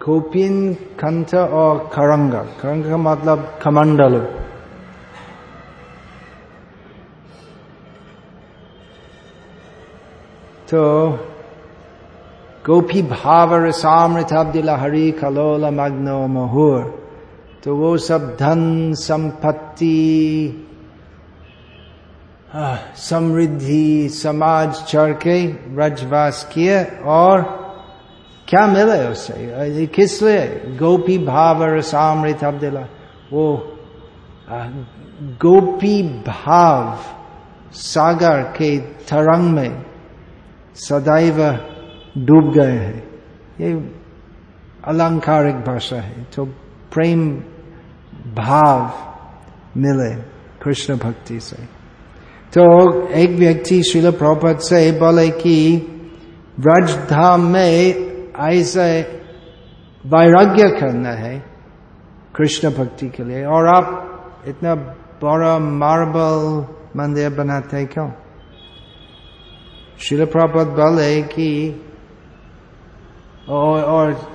S1: खोपिन खंथ और खरंगा खरंगा का मतलब कमंडल तो गोपी भाव रसामृतब्दिला हरि खलोला मग्नो महुर तो वो सब धन संपत्ति समृद्धि समाज चढ़ के ब्रजवास किए और क्या मिले उससे किस लिए गोपी भाव रसामृत अब्दुल्ला वो गोपी भाव सागर के तरंग में सदैव डूब गए हैं ये अलंकारिक भाषा है तो प्रेम भाव मिले कृष्ण भक्ति से तो एक व्यक्ति शिल प्रपद से बोले कि व्रज धाम में ऐसे वैराग्य करना है कृष्ण भक्ति के लिए। और आप इतना बड़ा मार्बल मंदिर बनाते हैं क्यों? शिल प्रपद बोले कि और, और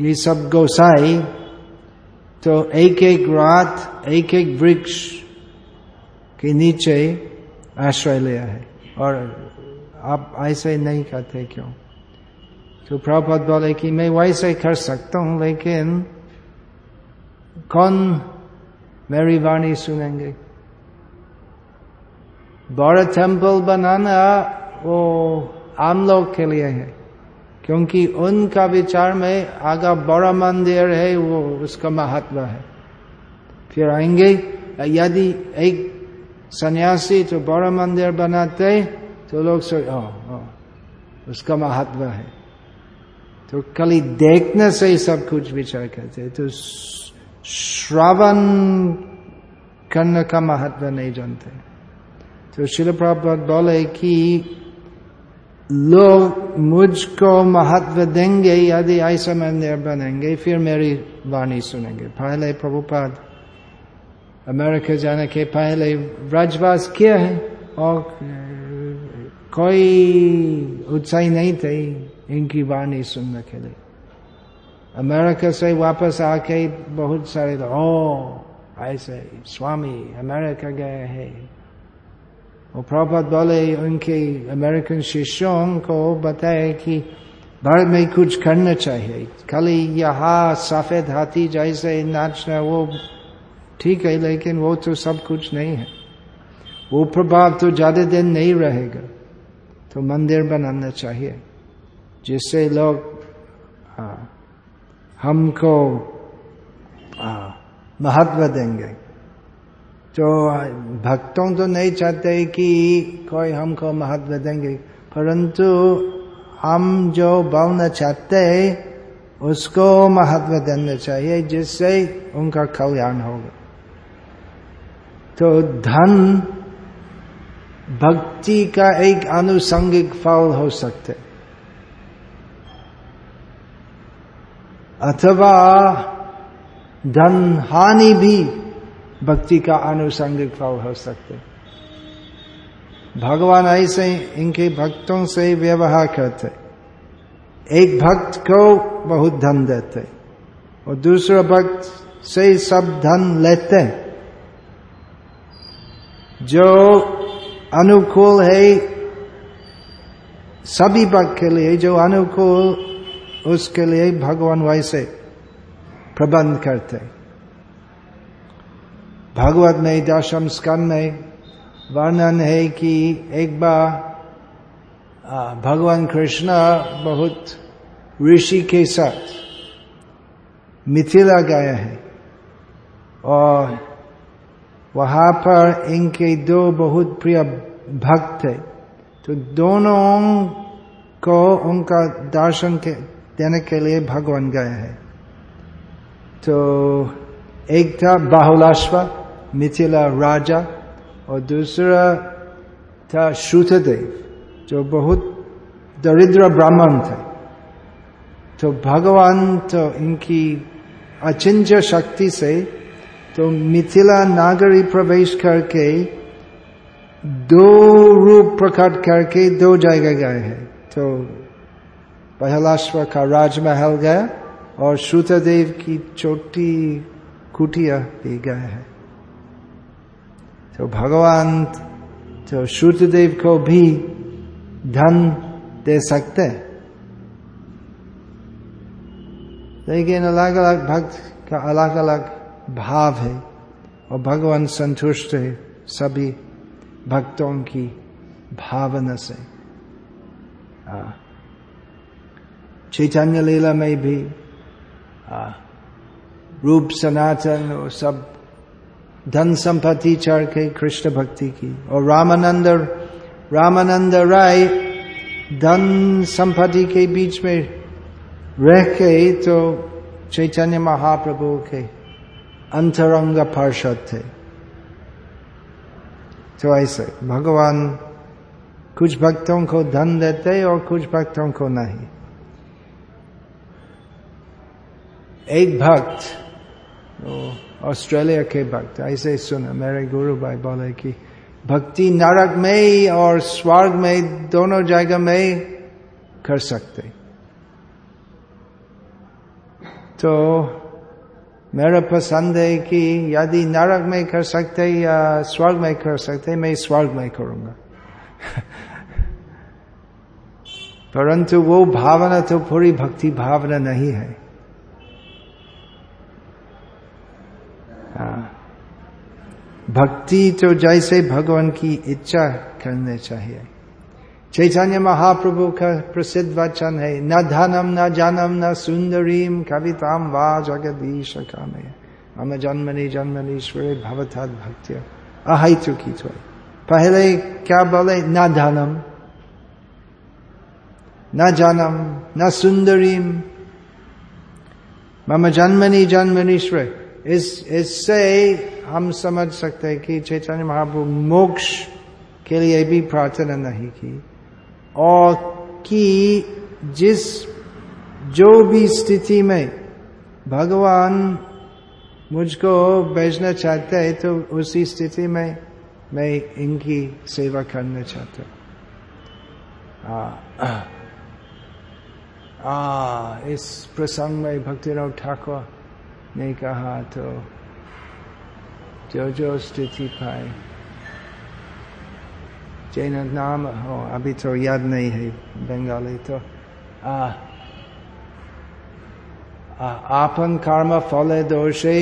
S1: ये सब गोसाई तो एक एक रात एक एक वृक्ष के नीचे आश्रय लिया है। और आप ऐसे नहीं करते क्यों? तो प्रभुपद बोले कि मैं वैसे कर सकता हूँ, लेकिन कौन मेरी वाणी सुनेंगे? बड़ा टेंपल बनाना वो आम लोग के लिए है, क्योंकि उनका विचार में आगा बड़ा मंदिर है, वो उसका महत्व है। फिर आएँगे, यदि एक सन्यासी तो बड़ा मंदिर बनाते तो लोग सोच ओ, ओ, उसका महत्व है। तो खाली देखने से ही सब कुछ विचार करते तो श्रवण करने का महत्व नहीं जानते। तो शिल प्रभात बोले कि लोग मुझको महत्व देंगे यदि ऐसा मंदिर बनेंगे फिर मेरी वाणी सुनेंगे। पहले प्रभुपाद अमेरिका जाने के पहले ब्रजवास किया है और कोई उत्साही नहीं थे इनकी वाणी सुनने के लिए। अमेरिका से वापस आके बहुत सारे ओ, ऐसे स्वामी अमेरिका गए हैं। और प्रभात बोले, उनके अमेरिकन शिष्यों को बताए कि भारत में कुछ करना चाहिए। खाली यहाँ सफ़ेद हाथी जैसे नाचना वो ठीक है, लेकिन वो तो सब कुछ नहीं है। वो प्रभाव तो ज़्यादा दिन नहीं रहेगा। तो मंदिर बनाना चाहिए, जिससे लोग हमको महत्व देंगे। तो भक्तों तो नहीं चाहते कि कोई हमको महत्व देंगे, परंतु हम जो बोलना चाहते उसको महत्व देना चाहिए, जिससे उनका कल्याण होगा। तो धन भक्ति का एक अनुसंगिक फल हो सकते। अथवा धन हानि भी भक्ति का अनुसंगिक फल हो सकते। भगवान ऐसे इनके भक्तों से व्यवहार करते। एक भक्त को बहुत धन देते और दूसरा भक्त से सब धन लेते। जो अनुकूल है, सभी भक्त के लिए जो अनुकूल, उसके लिए भगवान वैसे प्रबंध करते। भगवत में दशम स्कंद में वर्णन है कि एक बार भगवान कृष्ण बहुत ऋषि के साथ मिथिला गए हैं और वहाँ पर इनके दो बहुत प्रिय भक्त थे। तो दोनों को उनका दर्शन के, देने के लिए भगवान गए हैं। तो एक था बाहुलाश्व, मिथिला राजा, और दूसरा था श्रुतदेव, जो बहुत दरिद्र ब्राह्मण थे। तो भगवान तो इनकी अचिंज शक्ति से तो मिथिला नागरी प्रवेश करके दो रूप प्रकट करके दो जगह गए हैं। तो पहलाश्व का राजमहल गया और श्रुतदेव की छोटी कुटिया भी गए हैं। तो भगवान तो श्रुतदेव को भी धन दे सकते लेकिन अलग अलग भक्त का अलग अलग भाव है और भगवान संतुष्ट है सभी भक्तों की भावना से। चैतन्य लीला में भी रूप सनातन और सब धन संपत्ति चढ़ के कृष्ण भक्ति की और रामानंद रामानंद राय धन संपत्ति के बीच में रह के तो चैतन्य महाप्रभु के अंतरंग पार्षद थे तो ऐसे भगवान कुछ भक्तों को धन देते और कुछ भक्तों को नहीं एक भक्त ऑस्ट्रेलिया के भक्त ऐसे सुना मेरे गुरु भाई बोले कि भक्ति नरक में और स्वर्ग में दोनों जगह में कर सकते तो मेरा पसंद है कि यदि नरक में कर सकते या स्वर्ग में कर सकते, मैं स्वर्ग में करूँगा। परंतु वो भावना तो पूरी भक्ति भावना नहीं है। हाँ। भक्ति तो जैसे भगवान की इच्छा करने चाहिए। चैतन्य महाप्रभु का प्रसिद्ध वचन है न धनम न जानम न सुंदरीम कविताम वा जगदीश कामे मम जन्मनि जन्मनीश्वरे भवथाद भक्त्य अहितु की तो पहले क्या बोले न धनम न जनम न सुंदरीम मम जन्मनि जन्मनीश्वर इस इससे हम समझ सकते हैं कि चैतन्य महाप्रभु मोक्ष के लिए भी प्रार्थना नहीं की और कि जिस जो भी स्थिति में भगवान मुझको भेजना चाहते हैं तो उसी स्थिति में मैं इनकी सेवा करना चाहता हूँ। आ, इस प्रसंग में भक्तिराव ठाकुर ने कहा तो जो जो स्थिति पाए। जैन नाम हो अभी तो याद नहीं है बंगाली तो आ, आ, आपन कर्म फल दोषे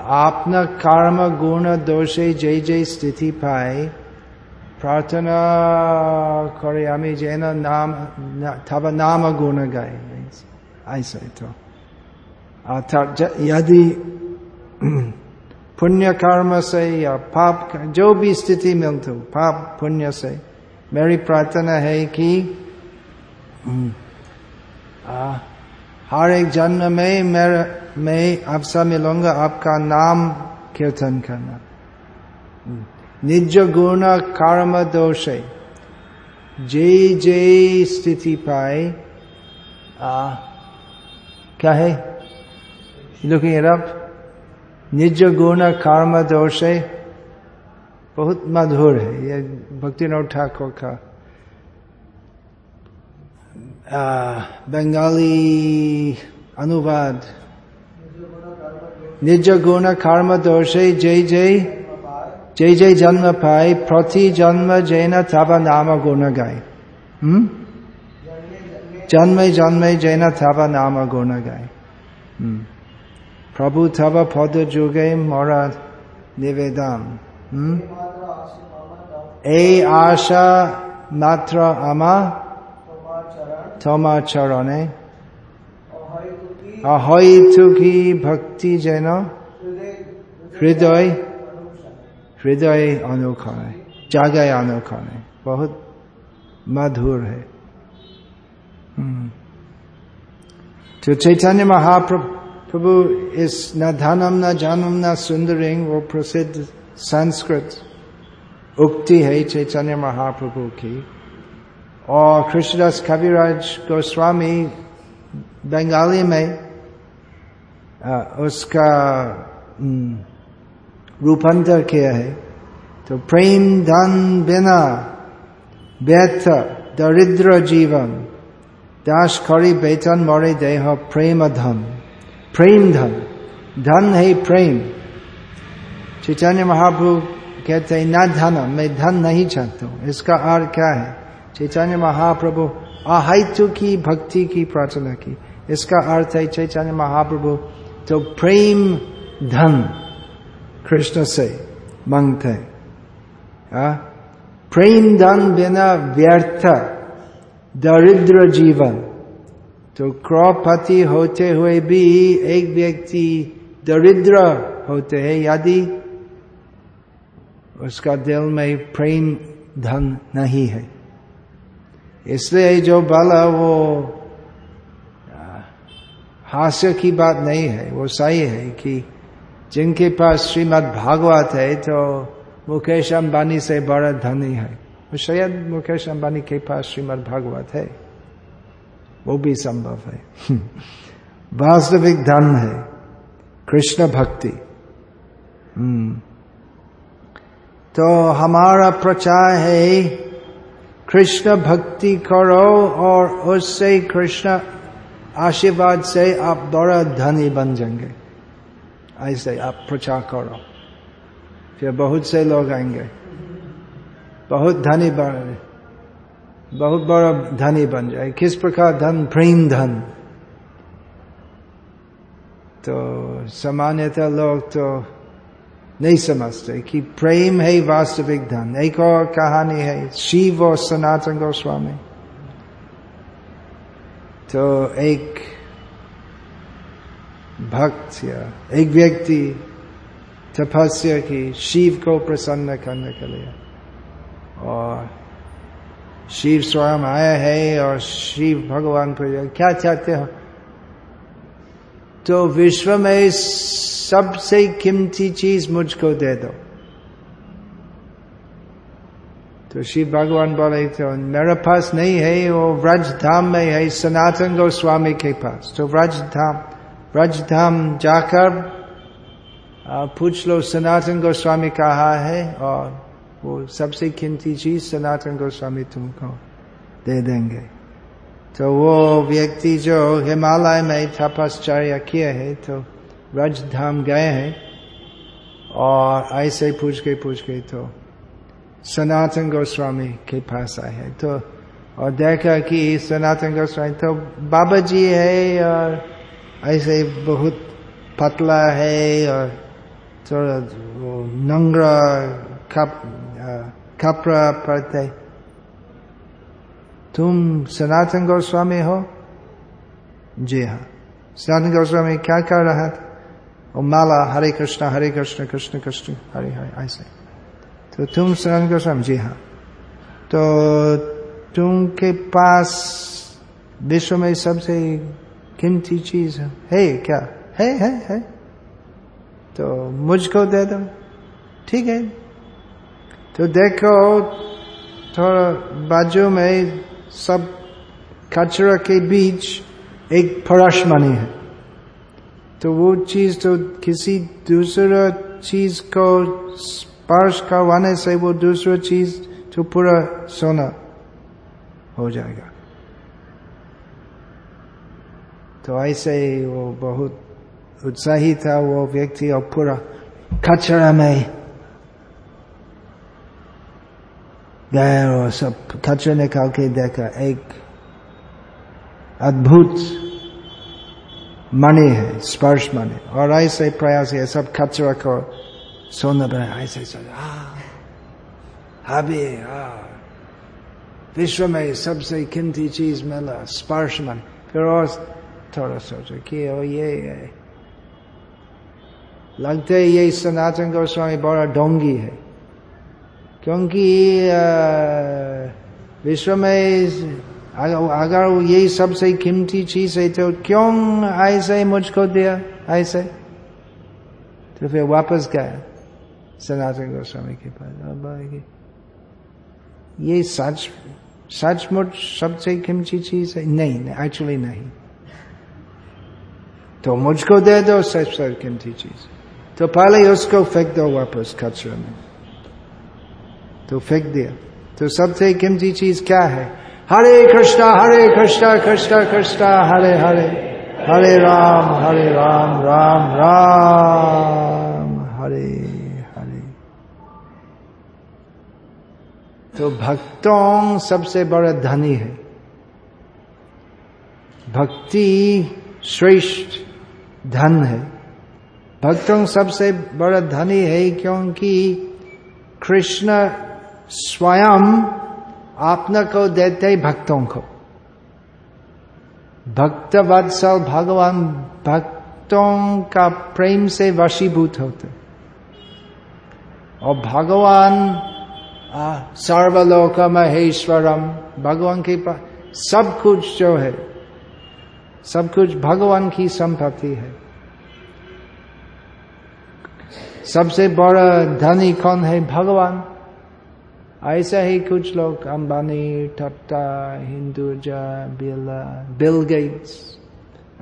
S1: आपना कर्म गुण दोषे जय जय स्थिति पाए प्रार्थना करे आमी जैन नाम ना, तब नाम गुण गाए ऐसा तो अर्थात यदि पुण्य कर्म से या पाप जो भी स्थिति मिलती हो पाप पुण्य से। मेरी प्रार्थना है कि आ, हर एक जन्म में मेरा मैं आपसे मिलूँगा आपका नाम कीर्तन करना। निज गुण कर्म दोष। जे जे स्थिति पाए। आ, क्या है? looking it up निज गुण कर्म दोष बहुत मधुर है। ये भक्ति नौ ठाकुर का बंगाली अनुवाद। निज गुण कर्म दोषे जय जय जय जय जन्म पाए, प्रति जन्म जैन तब नाम गुण गाय हम्म? जन्मे जन्मे जैन तब नाम गुण गाय प्रभु तब पद जुगे मोरा निवेदन এই আশা মাত্র আমা তোমার চরণে অহৈতুকি ভক্তি যেন হৃদয় हृदय अनुखण है जागय अनुखण है बहुत मधुर है तो चैतन्य महाप्रभु इस न धनम न जानम न सुंदरिंग वो प्रसिद्ध संस्कृत उक्ति है चैतन्य महाप्रभु की और कृष्णदास कविराज गोस्वामी बंगाली में उसका रूपांतर किया है तो प्रेम धन बिना व्यर्थ दरिद्र जीवन दास खरी बेतन मरे देह प्रेम धन प्रेम धन धन है प्रेम। चैतन्य महाप्रभु कहते हैं, न धन, मैं धन नहीं चाहता हूँ। इसका अर्थ क्या है? चैतन्य महाप्रभु अहितु की, भक्ति की प्रार्थना की। इसका अर्थ है, चैतन्य महाप्रभु तो प्रेम धन कृष्ण से मांगते प्रेम धन बिना व्यर्थ, दरिद्र जीवन। तो क्रौपति होते हुए भी एक व्यक्ति दरिद्र होते हैं, यदि? उसका दिल में प्रेम धन नहीं है। इसलिए जो बाला वो हास्य की बात नहीं है, वो सही है कि जिनके पास श्रीमद भागवत है तो मुकेश अंबानी से बड़ा धनी है। शायद मुकेश अंबानी के पास श्रीमद भागवत है। वो भी संभव है। वास्तविक धन है। कृष्ण भक्ति। तो हमारा प्रचार है, कृष्ण भक्ति करो और उससे कृष्ण आशीर्वाद से आप बड़ा धनी बन जाएँगे। ऐसे आप प्रचार करो। फिर बहुत से लोग आएँगे। बहुत धनी बन बहुत बड़ा धनी बन जाए। किस प्रकार धन? प्रेम धन। तो सामान्यतः लोग तो नहीं समझते कि प्रेम है वास्तविक धन। एक और कहानी है, शिव और सनातन गोस्वामी। तो एक भक्त या एक व्यक्ति तपस्या की, शिव को प्रसन्न करने के लिए। और शिव स्वयं आया है और शिव भगवान को क्या चाहते हो? तो विश्व में सबसे कीमती चीज़ मुझको दे दो। तो शिव भगवान बोले तो मेरे पास नहीं है, वो व्रज धाम में है, सनातन गोस्वामी के पास। तो व्रज धाम व्रज धाम जाकर पूछ लो, सनातन गोस्वामी कहा है और वो सबसे कीमती चीज़ सनातन गोस्वामी तुमको दे देंगे। तो वो व्यक्ति जो हिमालय में तपश्चर्या किए है तो व्रज धाम गए हैं और ऐसे पूछ के पूछ के तो सनातन गोस्वामी के पास आए हैं। तो और देखा कि सनातन गोस्वामी तो बाबा जी है और ऐसे बहुत पतला है और थोड़ा नंगरा कपड़ा पड़ते तुम सनातन गोस्वामी हो? जी हाँ। सनातन गोस्वामी क्या कर रहा था वो माला हरे कृष्ण हरे कृष्ण कृष्ण कृष्ण हरे हरे ऐसे। तो तुम सनातन गोस्वामी जी हाँ। तो तुम के पास विश्व में सबसे कीमती चीज़ है, है क्या? है है है। तो मुझको दे दो। ठीक है। तो देखो, थोड़ा बाजू में सब कचरा के बीच एक बनी है। तो वो चीज़ तो किसी दूसरा चीज़ को स्पर्श करवाने से वो दूसरा चीज़ तो पूरा सोना हो जाएगा। तो ऐसे ही वो बहुत उत्साही था वो व्यक्ति और पूरा कचरा में गया और सब कचरा निकाल के देखा, एक अद्भुत मणि है, स्पर्श मणि। और ऐसे प्रयास है सब कचरा को सोना बना ऐसे हबी विश्व में सबसे कीमती चीज़ मिला, स्पर्श मन फिर और थोड़ा सोचो, कि, ओ, ये है लगते ये सनातन गोस्वामी बड़ा डोंगी है। क्योंकि विश्व में अगर ये सबसे कीमती चीज़ है तो क्यों ऐसे मुझको दिया, ऐसे? तो फिर वापस गया सनातन गोस्वामी के पास। ये सच, सचमुच सबसे कीमती चीज़ है? नहीं नहीं एक्चुअली नहीं। तो मुझको दे दो सबसे कीमती चीज़। तो पहले उसको फेंक दो, वापस कचरे में। तो फेंक दिया। तो सबसे कीमती चीज़ क्या है? हरे कृष्णा हरे कृष्णा कृष्णा कृष्णा, हरे हरे हरे राम हरे राम राम राम, हरे हरे। तो भक्तों सबसे बड़ा धनी है। भक्ति श्रेष्ठ धन है। भक्तों सबसे बड़ा धनी है क्योंकि कृष्ण स्वयं आपना को देते भक्तों को। भक्त वत्सल भगवान भक्तों का प्रेम से वशीभूत होते। और भगवान सर्वलोक महेश्वरम, भगवान के पास सब कुछ जो है, सब कुछ भगवान की संपत्ति है। सबसे बड़ा धनी कौन है? भगवान। ऐसा ही कुछ लोग, Ambani Tata Hinduja, Bill Bill Gates,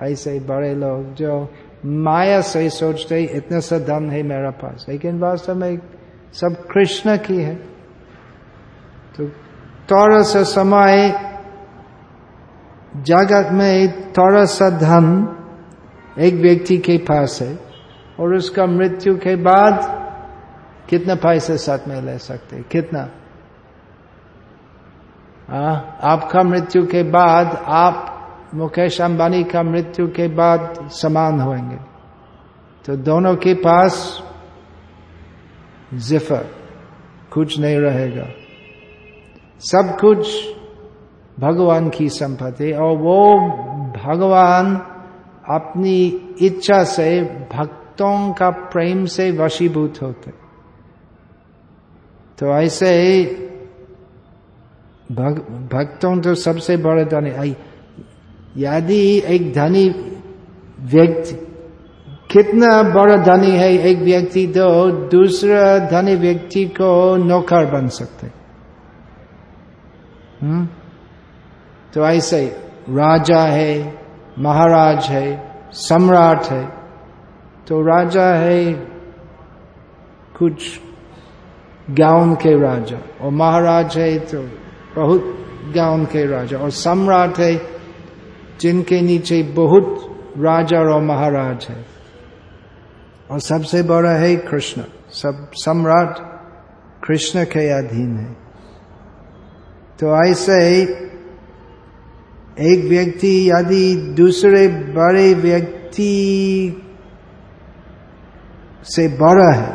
S1: ऐसे बड़े लोग जो माया से सोचते इतना सा धन है मेरा पास। लेकिन वास्तव में सब कृष्ण की है। तो थोड़ा सा समय, जगत में थोड़ा सा धन एक व्यक्ति के पास है, और उसका मृत्यु के बाद कितना पैसे साथ में ले सकते कितना? आ, आपका मृत्यु के बाद आप मुकेश अंबानी का मृत्यु के बाद समान होंगे तो दोनों के पास जिफर कुछ नहीं रहेगा। सब कुछ भगवान की संपत्ति और वो भगवान अपनी इच्छा से भक्तों का प्रेम से वशीभूत होते। तो ऐसे भग, भक्तों तो सबसे बड़े धनी यदि एक धनी व्यक्ति कितना बड़ा धनी है एक व्यक्ति तो दूसरा धनी व्यक्ति को नौकर बन सकते। हम्म? तो ऐसे राजा है महाराज है सम्राट है तो राजा है कुछ गाँव के राजा और महाराज है तो बहुत गाँव के राजा और सम्राट है, जिनके नीचे बहुत राजा और महाराज है। और सबसे बड़ा है कृष्ण। सब सम्राट कृष्ण के अधीन है। तो ऐसे एक व्यक्ति यदि दूसरे बड़े व्यक्ति से बड़ा है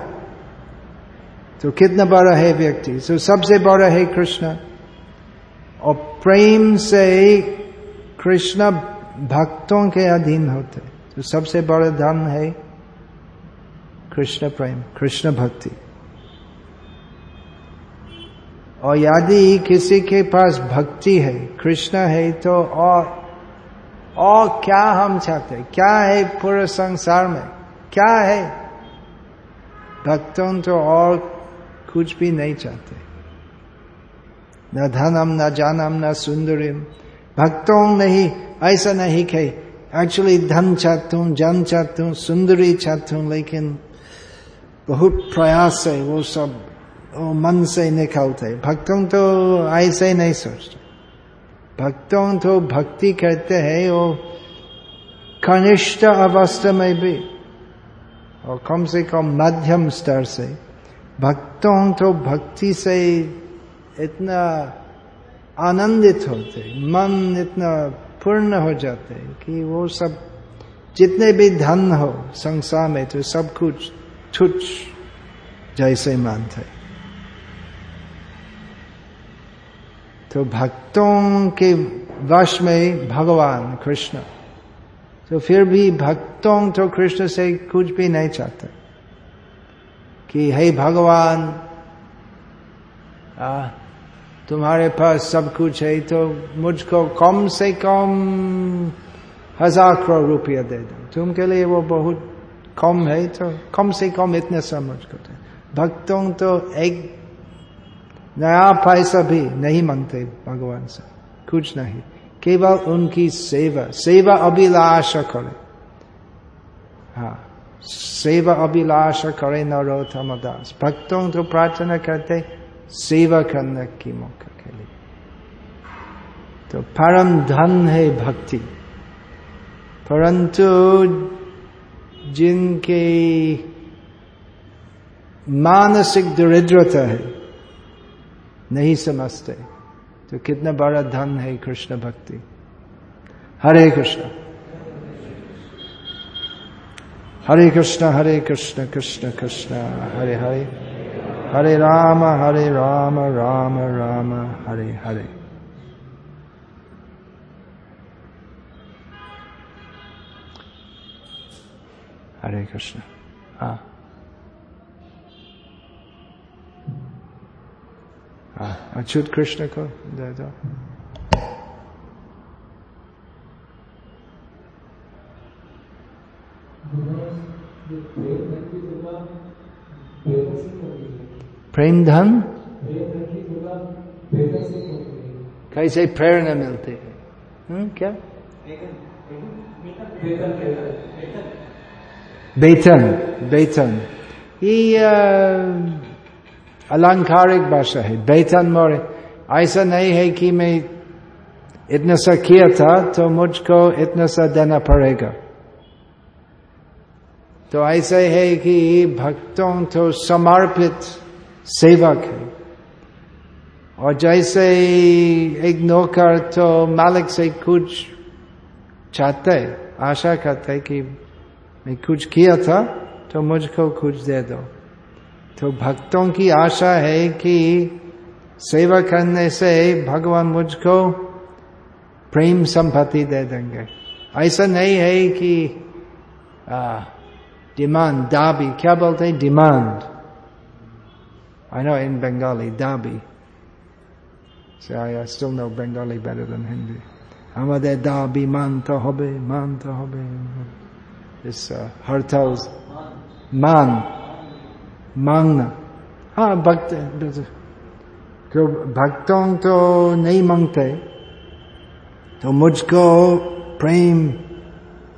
S1: तो कितना बड़ा है व्यक्ति? तो सबसे बड़ा है कृष्ण। और प्रेम से कृष्ण भक्तों के अधीन होते तो सबसे बड़ा धन है कृष्ण प्रेम, कृष्ण भक्ति। और यदि किसी के पास भक्ति है, कृष्ण है तो और और क्या हम चाहते हैं? क्या है पूरे संसार में? क्या है? भक्तों तो और कुछ भी नहीं चाहते। न धनम, न जानम, न सुंदरिम भक्तों नहीं, ऐसा नहीं कि एक्चुअली धन चाहता हूँ जन चाहता हूँ सुंदरी चाहता हूँ लेकिन बहुत प्रयास है वो सब, वो मन से निकलते भक्तों तो ऐसे ही नहीं सोचते। भक्तों तो भक्ति करते हैं, वो कनिष्ठ अवस्था में भी, और कम से कम मध्यम स्तर से। भक्तों तो भक्ति से इतना आनंदित होते मन इतना पूर्ण हो जाते कि वो सब जितने भी धन हो संसार में तो सब कुछ तुच्छ जैसे मानते। तो भक्तों के वश में भगवान कृष्ण। तो फिर भी भक्तों तो कृष्ण से कुछ भी नहीं चाहते। कि हे भगवान आ, तुम्हारे पास सब कुछ है तो मुझको कम से कम हज़ार करोड़ रुपया दे दो। तुमके लिए वो बहुत कम है तो कम से कम इतने सब मुझको दे। भक्तों तो एक नया पैसा भी नहीं मांगते भगवान से, कुछ नहीं। केवल उनकी सेवा सेवा अभिलाष करे। हाँ सेवा अभिलाष करे नरोत्तम दास। भक्तों तो प्रार्थना करते सेवा करने की मौका के लिए। तो परम धन है भक्ति। परंतु जिनके मानसिक दरिद्रता है, नहीं समझते तो कितना बड़ा धन है कृष्ण भक्ति। हरे कृष्ण। हरे कृष्ण हरे कृष्ण कृष्ण कृष्ण, हरे हरे। हरे राम हरे राम राम राम, हरे हरे। हरे कृष्ण। हाँ। हाँ अच्युत कृष्ण को दे दो। प्रेम धन? कैसे प्रेरणा मिलती? है हम्म, क्या? वेतन वेतन ये अलंकारिक भाषा है। वेतन मोर ऐसा नहीं है कि मैं इतना सा किया था तो मुझको इतना सा देना पड़ेगा। तो ऐसा है कि भक्तों तो समर्पित सेवक है। और जैसे एक नौकर तो मालिक से कुछ चाहते, आशा करते कि मैं कुछ किया था तो मुझको कुछ दे दो। तो भक्तों की आशा है कि सेवा करने से भगवान मुझको प्रेम संपत्ति दे देंगे। ऐसा नहीं है कि डिमांड, दाबी, क्या बोलते हैं, demand? I know in Bengali, Dabi. See, I, I still know Bengali better than Hindi. Amade Dabi Manta Hobe, Manta Hobe. this uh, hartals man mangna ha bhakti, jo to nahi mangte to mujko prem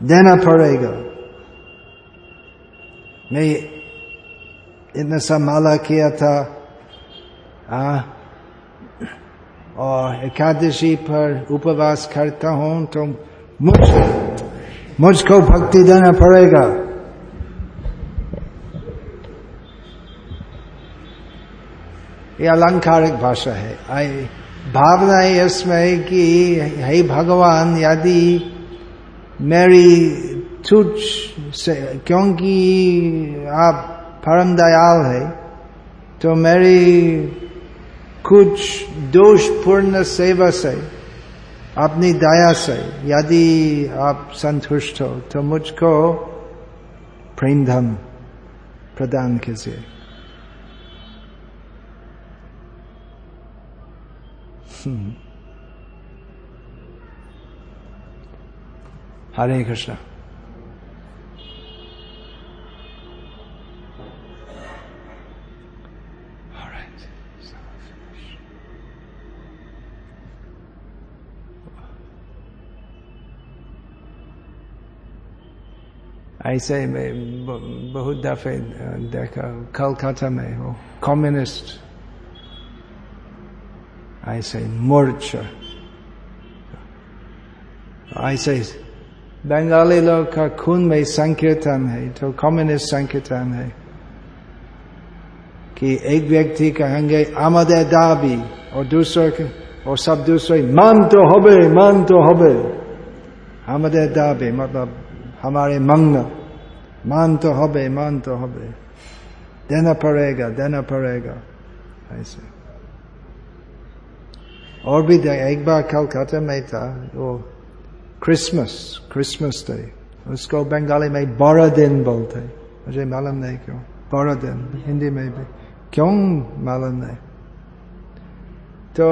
S1: dena parega. मैं इतना सा माला किया था। आ, और एकादशी पर उपवास करता हूँ तो मुझ मुझको भक्ति देना पड़ेगा। ये अलंकारिक भाषा है। आई भावना है इसमें कि हे भगवान यदि मेरी तुझ से क्योंकि आप परम दयाल है तो मेरी कुछ दोषपूर्ण सेवा से अपनी दया से यदि आप संतुष्ट हो तो मुझको प्रेम धन प्रदान कीजिए हरे कृष्ण ऐसे में बहुत दफे देखा, कलकत्ता में हो कम्युनिस्ट ऐसे मोर्चा। ऐसे बंगाली लोग का खून में संकीर्तन है तो कम्युनिस्ट संकीर्तन है कि एक व्यक्ति कहेंगे, आमदे दाबी, और दूसरे और सब दूसरे, मान तो होबे, मान तो होबे। आमदे दाबी मतलब हमारे मंग, मान तो होबे, मान तो होबे। देना पड़ेगा देना पड़ेगा, ऐसे। और भी दे, एक बार कलकत्ता में था, वो क्रिसमस क्रिसमस डे उसको बंगाली में बड़ा दिन बोलते मुझे मालूम नहीं क्यों बड़ा दिन हिंदी में भी। क्यों मालूम नहीं? तो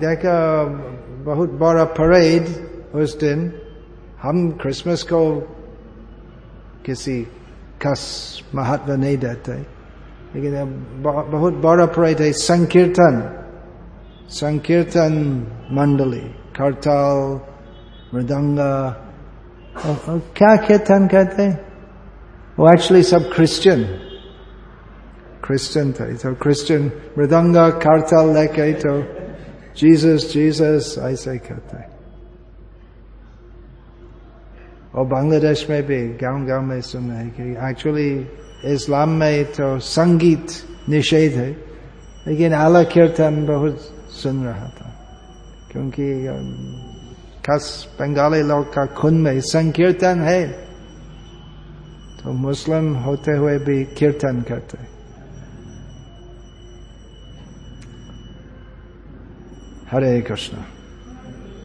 S1: देखा, बहुत बड़ा परेड उस दिन। हम क्रिसमस को किसी खास महत्व नहीं देते। लेकिन बहुत बड़ा परेड है संकीर्तन। संकीर्तन मंडली, करताल, मृदंगा। क्या कीर्तन कहते वो एक्चुअली सब क्रिश्चियन क्रिश्चियन थे। तो क्रिश्चियन मृदंगा, करताल लेके तो जीसस जीसस ऐसे कहते और बांग्लादेश में भी गाँव गाँव में सुना है कि एक्चुअली इस्लाम में तो संगीत निषेध है लेकिन आला कीर्तन बहुत सुन रहा था क्योंकि खास बंगाली लोग का खून में संकीर्तन है तो मुस्लिम होते हुए भी कीर्तन करते हरे कृष्ण